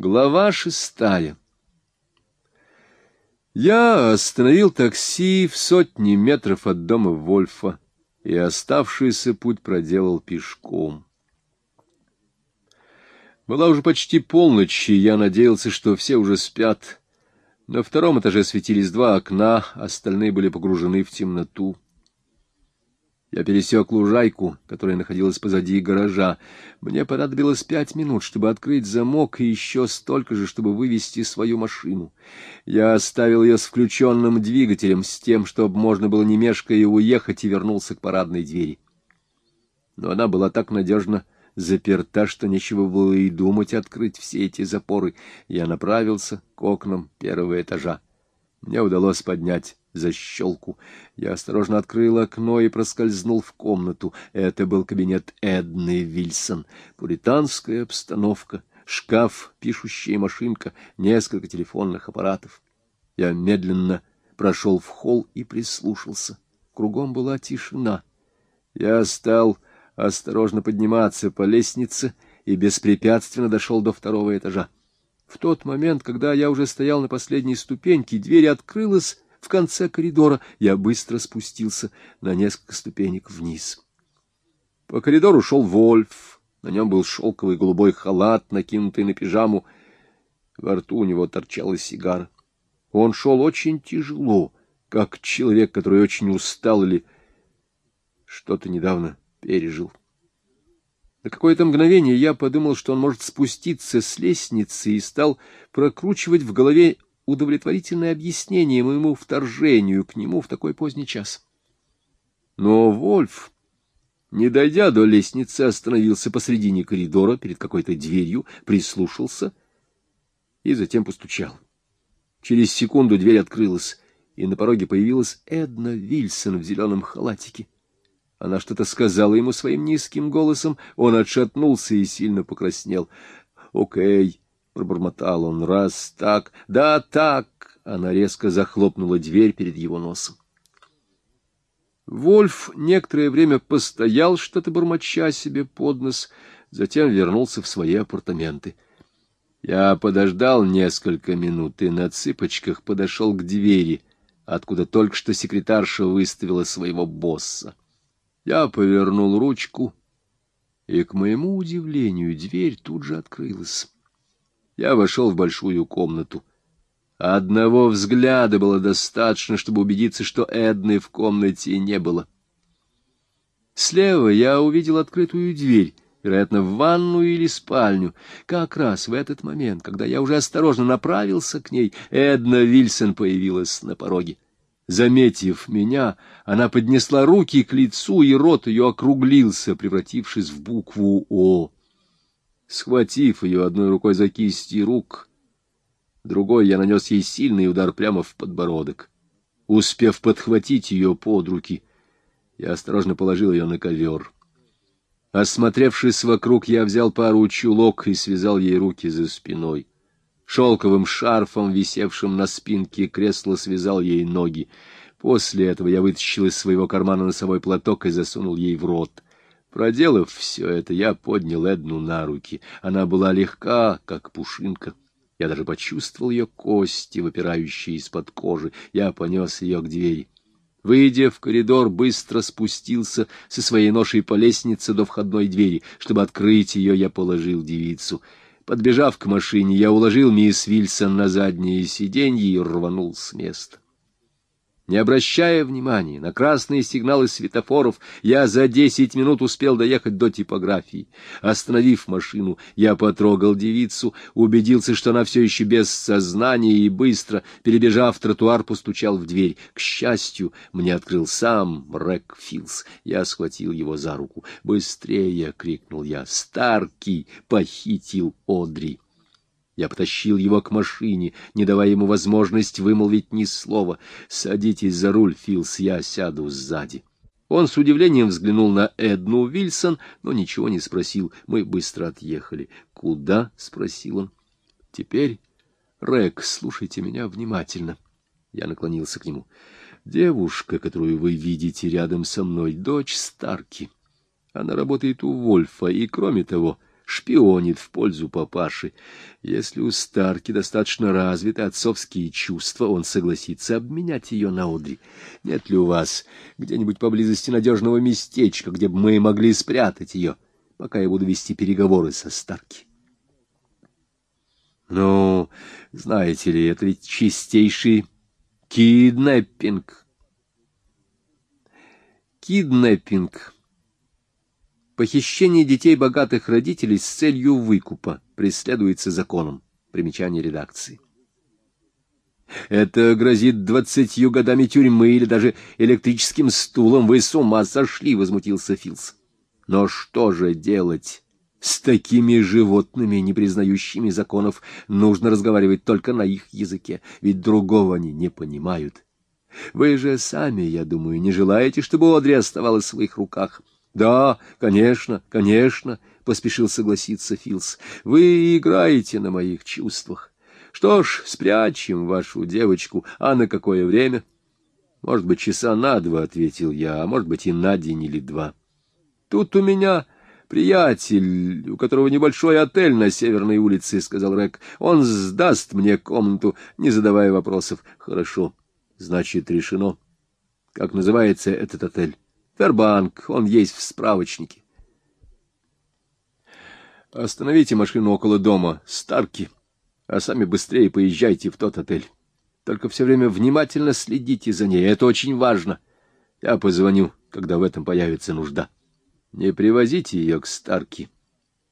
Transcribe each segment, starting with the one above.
Глава шестая Я остановил такси в сотни метров от дома Вольфа и оставшийся путь проделал пешком. Была уже почти полночь, и я надеялся, что все уже спят. На втором этаже светились два окна, остальные были погружены в темноту. Я пересек лужайку, которая находилась позади гаража. Мне понадобилось пять минут, чтобы открыть замок, и еще столько же, чтобы вывести свою машину. Я оставил ее с включенным двигателем, с тем, чтобы можно было не мешкая уехать, и вернулся к парадной двери. Но она была так надежно заперта, что нечего было и думать открыть все эти запоры. Я направился к окнам первого этажа. Мне удалось поднять защелку. Я осторожно открыл окно и проскользнул в комнату. Это был кабинет Эдны Вильсон. Пуританская обстановка, шкаф, пишущая машинка, несколько телефонных аппаратов. Я медленно прошел в холл и прислушался. Кругом была тишина. Я стал осторожно подниматься по лестнице и беспрепятственно дошел до второго этажа. В тот момент, когда я уже стоял на последней ступеньке, дверь открылась, в конце коридора, я быстро спустился на несколько ступенек вниз. По коридору шел Вольф. На нем был шелковый голубой халат, накинутый на пижаму. Во рту у него торчала сигара. Он шел очень тяжело, как человек, который очень устал или что-то недавно пережил. На какое-то мгновение я подумал, что он может спуститься с лестницы, и стал прокручивать в голове удовлетворительное объяснение моему вторжению к нему в такой поздний час. Но Вольф, не дойдя до лестницы, остановился посредине коридора перед какой-то дверью, прислушался и затем постучал. Через секунду дверь открылась, и на пороге появилась Эдна Вильсон в зеленом халатике. Она что-то сказала ему своим низким голосом, он отшатнулся и сильно покраснел. — Окей, — пробормотал он, — раз так, да так. Она резко захлопнула дверь перед его носом. Вольф некоторое время постоял, что-то бормоча себе под нос, затем вернулся в свои апартаменты. Я подождал несколько минут и на цыпочках подошел к двери, откуда только что секретарша выставила своего босса. Я повернул ручку, и, к моему удивлению, дверь тут же открылась я вошел в большую комнату. Одного взгляда было достаточно, чтобы убедиться, что Эдны в комнате не было. Слева я увидел открытую дверь, вероятно, в ванную или спальню. Как раз в этот момент, когда я уже осторожно направился к ней, Эдна Вильсон появилась на пороге. Заметив меня, она поднесла руки к лицу, и рот ее округлился, превратившись в букву «О». Схватив ее одной рукой за кисти рук, другой я нанес ей сильный удар прямо в подбородок. Успев подхватить ее под руки, я осторожно положил ее на ковер. Осмотревшись вокруг, я взял пару чулок и связал ей руки за спиной. Шелковым шарфом, висевшим на спинке кресла, связал ей ноги. После этого я вытащил из своего кармана носовой платок и засунул ей в рот — Проделав все это, я поднял Эдну на руки. Она была легка, как пушинка. Я даже почувствовал ее кости, выпирающие из-под кожи. Я понес ее к двери. Выйдя в коридор, быстро спустился со своей ношей по лестнице до входной двери. Чтобы открыть ее, я положил девицу. Подбежав к машине, я уложил мисс Вильсон на заднее сиденье и рванул с места. Не обращая внимания на красные сигналы светофоров, я за десять минут успел доехать до типографии. Остановив машину, я потрогал девицу, убедился, что она все еще без сознания, и быстро, перебежав тротуар, постучал в дверь. К счастью, мне открыл сам Рэк Филс. Я схватил его за руку. «Быстрее!» — крикнул я. «Старки похитил Одри!» Я потащил его к машине, не давая ему возможность вымолвить ни слова. «Садитесь за руль, Филс, я сяду сзади». Он с удивлением взглянул на Эдну Вильсон, но ничего не спросил. Мы быстро отъехали. «Куда?» — спросил он. «Теперь, Рек, слушайте меня внимательно». Я наклонился к нему. «Девушка, которую вы видите рядом со мной, дочь Старки. Она работает у Вольфа, и, кроме того, шпионит в пользу папаши. Если у Старки достаточно развиты отцовские чувства, он согласится обменять ее на Одри. Нет ли у вас где-нибудь поблизости надежного местечка, где бы мы могли спрятать ее, пока я буду вести переговоры со Старки? Ну, знаете ли, это ведь чистейший киднеппинг. Киднеппинг Похищение детей богатых родителей с целью выкупа преследуется законом. Примечание редакции. Это грозит двадцатью годами тюрьмы или даже электрическим стулом. Вы с ума сошли, — возмутился Филс. Но что же делать? С такими животными, не признающими законов, нужно разговаривать только на их языке, ведь другого они не понимают. Вы же сами, я думаю, не желаете, чтобы Одри оставалась в своих руках. — Да, конечно, конечно, — поспешил согласиться Филс. — Вы играете на моих чувствах. Что ж, спрячем вашу девочку, а на какое время? — Может быть, часа на два, — ответил я, — а может быть, и на день или два. — Тут у меня приятель, у которого небольшой отель на Северной улице, — сказал Рек. — Он сдаст мне комнату, не задавая вопросов. — Хорошо, значит, решено. Как называется этот отель? Фербанк, он есть в справочнике. Остановите машину около дома, Старки, а сами быстрее поезжайте в тот отель. Только все время внимательно следите за ней, это очень важно. Я позвоню, когда в этом появится нужда. Не привозите ее к Старки.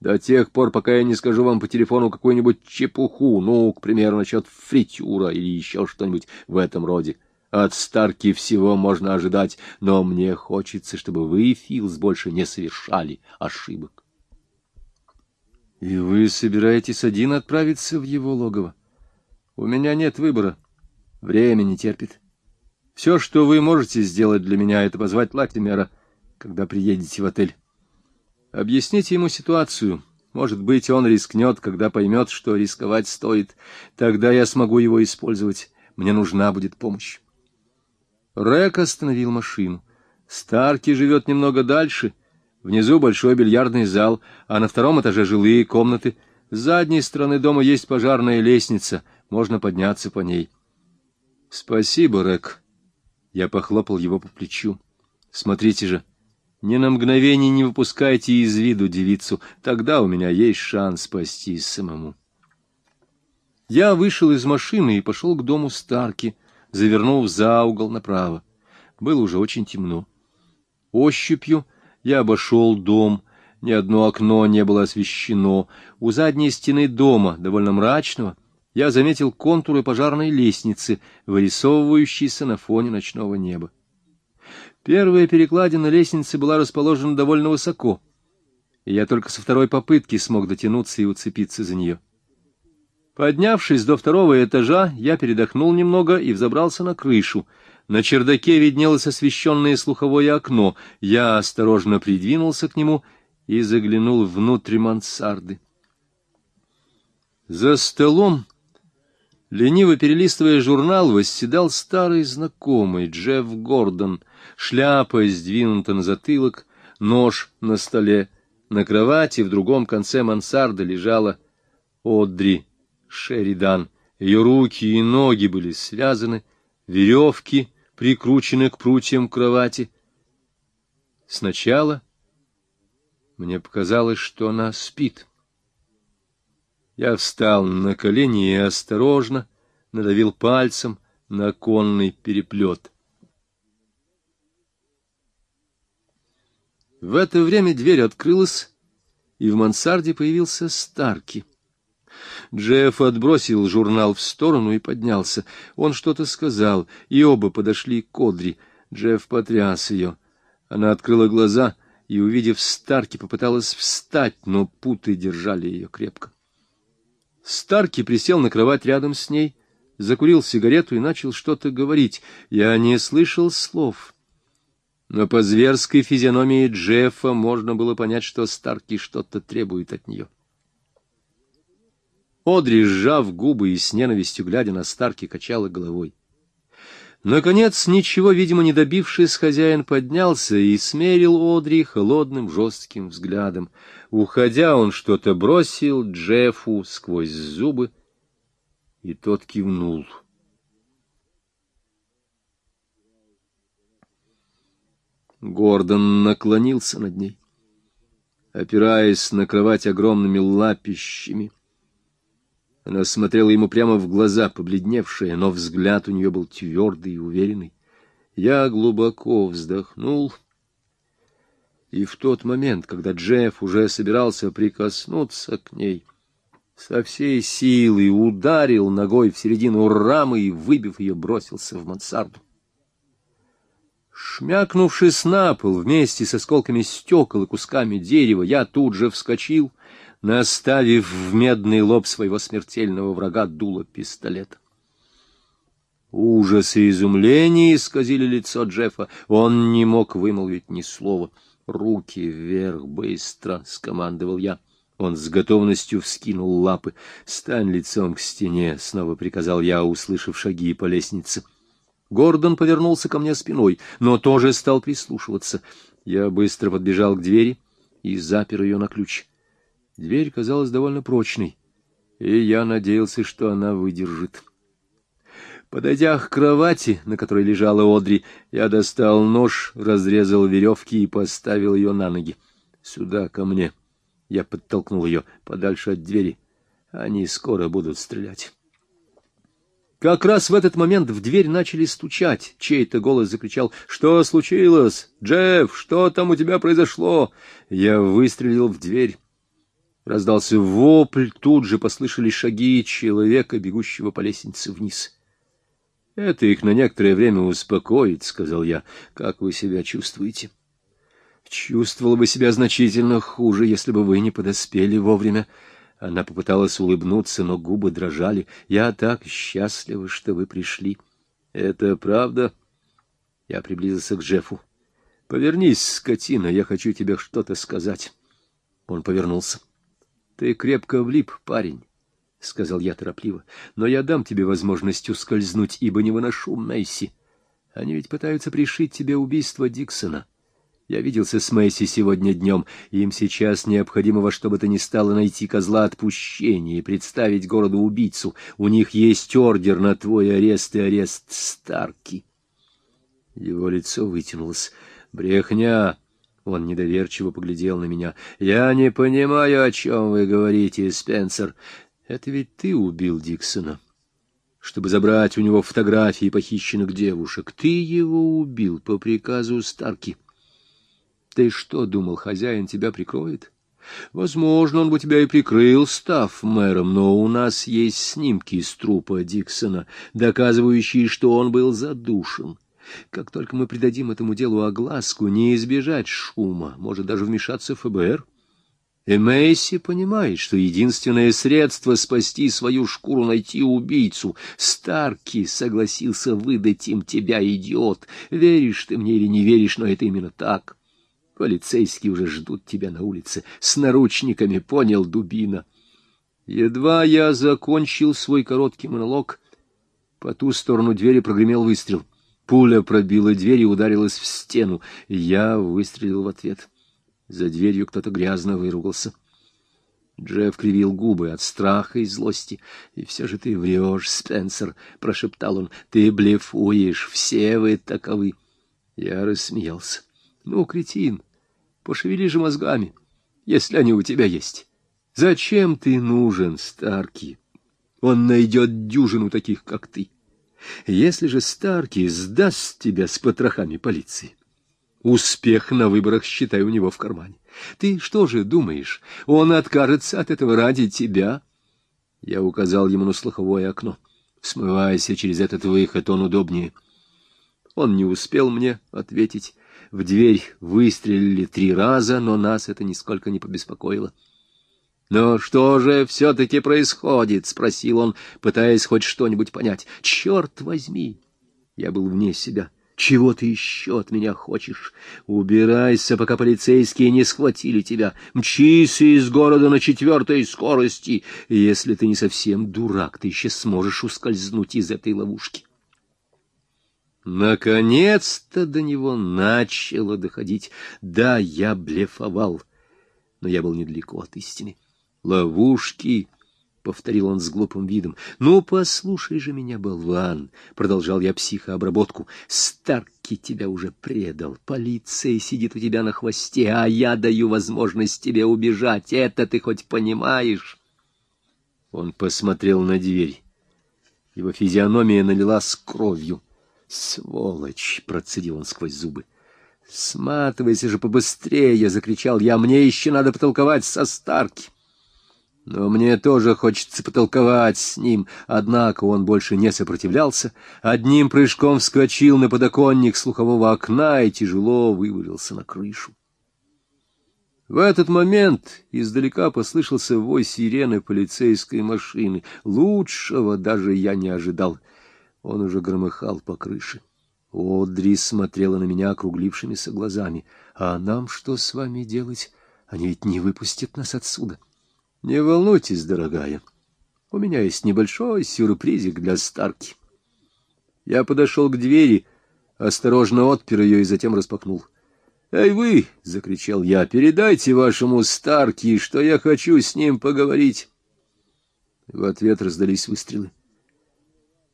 До тех пор, пока я не скажу вам по телефону какую-нибудь чепуху, ну, к примеру, насчет фритюра или еще что-нибудь в этом роде. От Старки всего можно ожидать, но мне хочется, чтобы вы, Филс, больше не совершали ошибок. — И вы собираетесь один отправиться в его логово? У меня нет выбора. Время не терпит. Все, что вы можете сделать для меня, это позвать Латимера, когда приедете в отель. Объясните ему ситуацию. Может быть, он рискнет, когда поймет, что рисковать стоит. Тогда я смогу его использовать. Мне нужна будет помощь. Рек остановил машину. Старки живет немного дальше. Внизу большой бильярдный зал, а на втором этаже жилые комнаты. С задней стороны дома есть пожарная лестница. Можно подняться по ней. — Спасибо, Рек. Я похлопал его по плечу. — Смотрите же, ни на мгновение не выпускайте из виду девицу. Тогда у меня есть шанс спастись самому. Я вышел из машины и пошел к дому Старки — завернув за угол направо. Было уже очень темно. Ощупью я обошел дом, ни одно окно не было освещено. У задней стены дома, довольно мрачного, я заметил контуры пожарной лестницы, вырисовывающиеся на фоне ночного неба. Первая перекладина лестницы была расположена довольно высоко, и я только со второй попытки смог дотянуться и уцепиться за нее. Поднявшись до второго этажа, я передохнул немного и взобрался на крышу. На чердаке виднелось освещенное слуховое окно. Я осторожно придвинулся к нему и заглянул внутрь мансарды. За столом, лениво перелистывая журнал, восседал старый знакомый Джефф Гордон. Шляпа сдвинута на затылок, нож на столе. На кровати в другом конце мансарды лежала Одри Шеридан. Ее руки и ноги были связаны, веревки прикручены к прутьям кровати. Сначала мне показалось, что она спит. Я встал на колени и осторожно надавил пальцем на конный переплет. В это время дверь открылась, и в мансарде появился Старки. Джефф отбросил журнал в сторону и поднялся. Он что-то сказал, и оба подошли к Одри. Джефф потряс ее. Она открыла глаза и, увидев Старки, попыталась встать, но путы держали ее крепко. Старки присел на кровать рядом с ней, закурил сигарету и начал что-то говорить. Я не слышал слов. Но по зверской физиономии Джеффа можно было понять, что Старки что-то требует от нее. Одри, сжав губы и с ненавистью глядя на Старки, качала головой. Наконец, ничего, видимо, не добившись, хозяин поднялся и смерил Одри холодным жестким взглядом. Уходя, он что-то бросил Джеффу сквозь зубы, и тот кивнул. Гордон наклонился над ней, опираясь на кровать огромными лапищами. Она смотрела ему прямо в глаза, побледневшая, но взгляд у нее был твердый и уверенный. Я глубоко вздохнул, и в тот момент, когда Джефф уже собирался прикоснуться к ней, со всей силы ударил ногой в середину рамы и, выбив ее, бросился в мансарду. Шмякнувшись на пол вместе с осколками стекол и кусками дерева, я тут же вскочил, наставив в медный лоб своего смертельного врага дуло пистолета. Ужас и изумление исказили лицо Джеффа. Он не мог вымолвить ни слова. «Руки вверх, быстро!» — скомандовал я. Он с готовностью вскинул лапы. «Стань лицом к стене!» — снова приказал я, услышав шаги по лестнице. — Гордон повернулся ко мне спиной, но тоже стал прислушиваться. Я быстро подбежал к двери и запер ее на ключ. Дверь казалась довольно прочной, и я надеялся, что она выдержит. Подойдя к кровати, на которой лежала Одри, я достал нож, разрезал веревки и поставил ее на ноги. «Сюда, ко мне!» Я подтолкнул ее подальше от двери. Они скоро будут стрелять. Как раз в этот момент в дверь начали стучать. Чей-то голос закричал «Что случилось? Джефф, что там у тебя произошло?» Я выстрелил в дверь. Раздался вопль, тут же послышались шаги человека, бегущего по лестнице вниз. «Это их на некоторое время успокоит», — сказал я. «Как вы себя чувствуете?» «Чувствовал бы себя значительно хуже, если бы вы не подоспели вовремя», она попыталась улыбнуться, но губы дрожали. «Я так счастлива, что вы пришли». «Это правда?» Я приблизился к Джеффу. «Повернись, скотина, я хочу тебе что-то сказать». Он повернулся. «Ты крепко влип, парень», — сказал я торопливо. «Но я дам тебе возможность ускользнуть, ибо не выношу Мэйси. Они ведь пытаются пришить тебе убийство Диксона». Я виделся с Мэйси сегодня днем, им сейчас необходимо во что бы то ни стало найти козла отпущения и представить городу убийцу. У них есть ордер на твой арест и арест Старки. Его лицо вытянулось. «Брехня!» Он недоверчиво поглядел на меня. «Я не понимаю, о чем вы говорите, Спенсер. Это ведь ты убил Диксона, чтобы забрать у него фотографии похищенных девушек. Ты его убил по приказу Старки». Ты что, думал, хозяин тебя прикроет? Возможно, он бы тебя и прикрыл, став мэром, но у нас есть снимки с трупа Диксона, доказывающие, что он был задушен. Как только мы придадим этому делу огласку, не избежать шума, может даже вмешаться ФБР. И Мэйси понимает, что единственное средство спасти свою шкуру — найти убийцу. Старки согласился выдать им тебя, идиот. Веришь ты мне или не веришь, но это именно так. Полицейские уже ждут тебя на улице. С наручниками, понял, дубина. Едва я закончил свой короткий монолог, по ту сторону двери прогремел выстрел. Пуля пробила дверь и ударилась в стену. Я выстрелил в ответ. За дверью кто-то грязно выругался. Джефф кривил губы от страха и злости. — И все же ты врешь, Спенсер, — прошептал он. — Ты блефуешь, все вы таковы. Я рассмеялся. — Ну, кретин, Пошевели же мозгами, если они у тебя есть. Зачем ты нужен, Старки? Он найдет дюжину таких, как ты. Если же Старки сдаст тебя с потрохами полиции, успех на выборах, считай, у него в кармане. Ты что же думаешь, он откажется от этого ради тебя? Я указал ему на слуховое окно. Смывайся через этот выход, он удобнее. Он не успел мне ответить. В дверь выстрелили три раза, но нас это нисколько не побеспокоило. — Но что же все-таки происходит? — спросил он, пытаясь хоть что-нибудь понять. — Черт возьми! Я был вне себя. Чего ты еще от меня хочешь? Убирайся, пока полицейские не схватили тебя. Мчись из города на четвертой скорости. Если ты не совсем дурак, ты еще сможешь ускользнуть из этой ловушки. Наконец-то до него начало доходить. Да, я блефовал, но я был недалеко от истины. Ловушки, — повторил он с глупым видом. — Ну, послушай же меня, болван, — продолжал я психообработку. — Старки тебя уже предал, полиция сидит у тебя на хвосте, а я даю возможность тебе убежать. Это ты хоть понимаешь? Он посмотрел на дверь. Его физиономия налилась кровью. «Сволочь!» — процедил он сквозь зубы. «Сматывайся же побыстрее!» — закричал я. «Мне еще надо потолковать со Старки!» Но мне тоже хочется потолковать с ним. Однако он больше не сопротивлялся. Одним прыжком вскочил на подоконник слухового окна и тяжело вывалился на крышу. В этот момент издалека послышался вой сирены полицейской машины. Лучшего даже я не ожидал. Он уже громыхал по крыше. Одри смотрела на меня округлившимися глазами. «А нам что с вами делать? Они ведь не выпустят нас отсюда». «Не волнуйтесь, дорогая. У меня есть небольшой сюрпризик для Старки». Я подошел к двери, осторожно отпер ее и затем распахнул. «Эй вы!» — закричал я. «Передайте вашему Старки, что я хочу с ним поговорить». В ответ раздались выстрелы.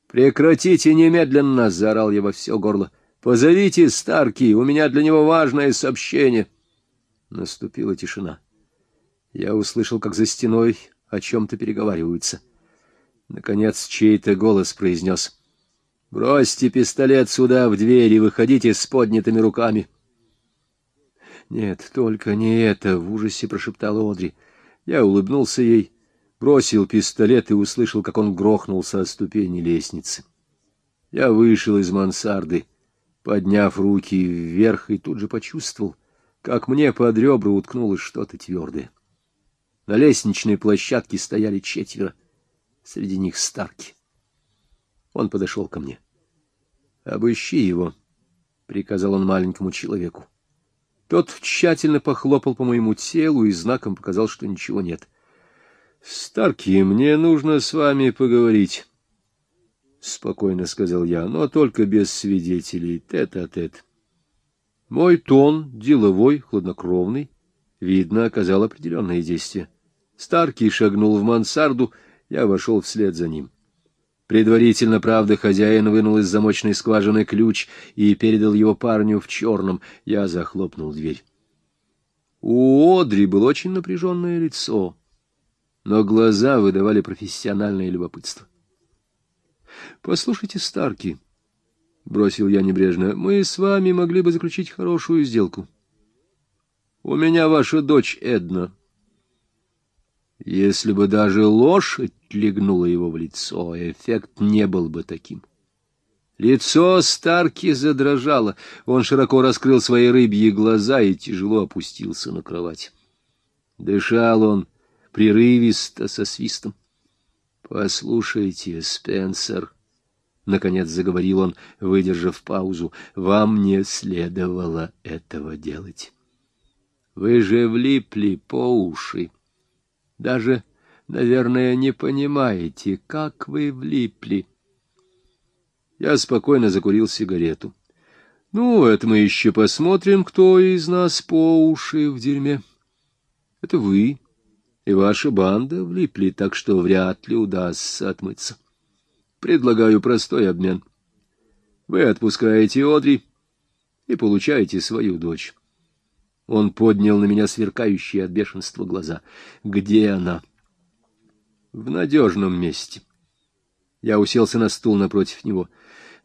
«Прекратите немедленно!» — заорал я во все горло. «Позовите Старки, у меня для него важное сообщение!» Наступила тишина. Я услышал, как за стеной о чем-то переговариваются. Наконец чей-то голос произнес. «Бросьте пистолет сюда, в дверь, и выходите с поднятыми руками!» «Нет, только не это!» — в ужасе прошептала Одри. Я улыбнулся ей бросил пистолет и услышал, как он грохнулся о ступени лестницы. Я вышел из мансарды, подняв руки вверх, и тут же почувствовал, как мне под ребра уткнулось что-то твердое. На лестничной площадке стояли четверо, среди них Старки. Он подошел ко мне. — Обыщи его, — приказал он маленькому человеку. Тот тщательно похлопал по моему телу и знаком показал, что ничего нет. — Старки, мне нужно с вами поговорить, — спокойно сказал я, — но только без свидетелей, тет-а-тет. Мой тон, деловой, хладнокровный, видно, оказал определенное действие. Старки шагнул в мансарду, я вошел вслед за ним. Предварительно, правда, хозяин вынул из замочной скважины ключ и передал его парню в черном. Я захлопнул дверь. У Одри было очень напряженное лицо но глаза выдавали профессиональное любопытство. — Послушайте, Старки, — бросил я небрежно, — мы с вами могли бы заключить хорошую сделку. У меня ваша дочь Эдна. Если бы даже лошадь легнула его в лицо, эффект не был бы таким. Лицо Старки задрожало, он широко раскрыл свои рыбьи глаза и тяжело опустился на кровать. Дышал он прерывисто, со свистом. — Послушайте, Спенсер, — наконец заговорил он, выдержав паузу, — вам не следовало этого делать. Вы же влипли по уши. Даже, наверное, не понимаете, как вы влипли. Я спокойно закурил сигарету. Ну, это мы еще посмотрим, кто из нас по уши в дерьме. Это вы и ваша банда влипли, так что вряд ли удастся отмыться. Предлагаю простой обмен. Вы отпускаете Одри и получаете свою дочь. Он поднял на меня сверкающие от бешенства глаза. Где она? В надежном месте. Я уселся на стул напротив него.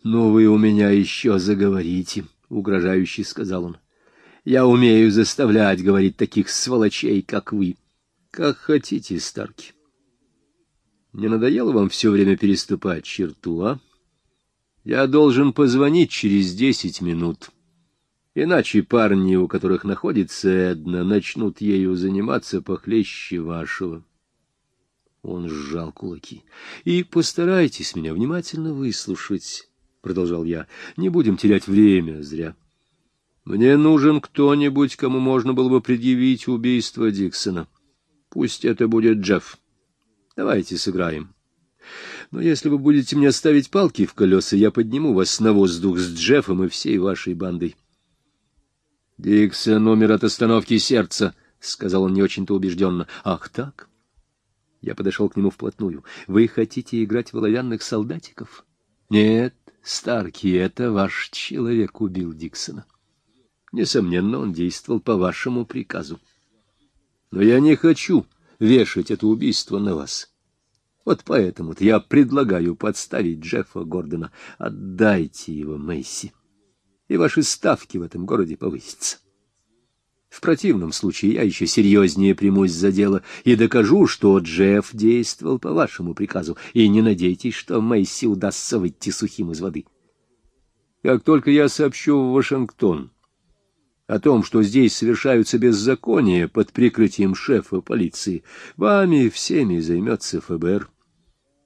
«Ну, вы у меня еще заговорите», — угрожающе сказал он. «Я умею заставлять говорить таких сволочей, как вы». Как хотите, Старки. Не надоело вам все время переступать черту, а? Я должен позвонить через десять минут. Иначе парни, у которых находится Эдна, начнут ею заниматься похлеще вашего. Он сжал кулаки. — И постарайтесь меня внимательно выслушать, — продолжал я. — Не будем терять время зря. Мне нужен кто-нибудь, кому можно было бы предъявить убийство Диксона. — Пусть это будет Джефф. Давайте сыграем. Но если вы будете мне ставить палки в колеса, я подниму вас на воздух с Джеффом и всей вашей бандой. — Диксон номер от остановки сердца, — сказал он не очень-то убежденно. — Ах так? Я подошел к нему вплотную. — Вы хотите играть в оловянных солдатиков? — Нет, Старки, это ваш человек убил Диксона. Несомненно, он действовал по вашему приказу. Но я не хочу вешать это убийство на вас. Вот поэтому-то я предлагаю подставить Джеффа Гордона. Отдайте его Мэйси, и ваши ставки в этом городе повысятся. В противном случае я еще серьезнее примусь за дело и докажу, что Джефф действовал по вашему приказу, и не надейтесь, что Мэйси удастся выйти сухим из воды. Как только я сообщу в Вашингтон о том, что здесь совершаются беззакония под прикрытием шефа полиции, вами всеми займется ФБР.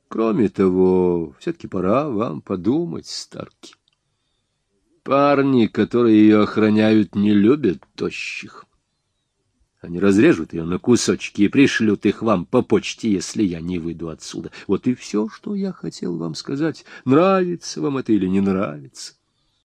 Кроме того, все-таки пора вам подумать, Старки. Парни, которые ее охраняют, не любят тощих. Они разрежут ее на кусочки и пришлют их вам по почте, если я не выйду отсюда. Вот и все, что я хотел вам сказать. Нравится вам это или не нравится.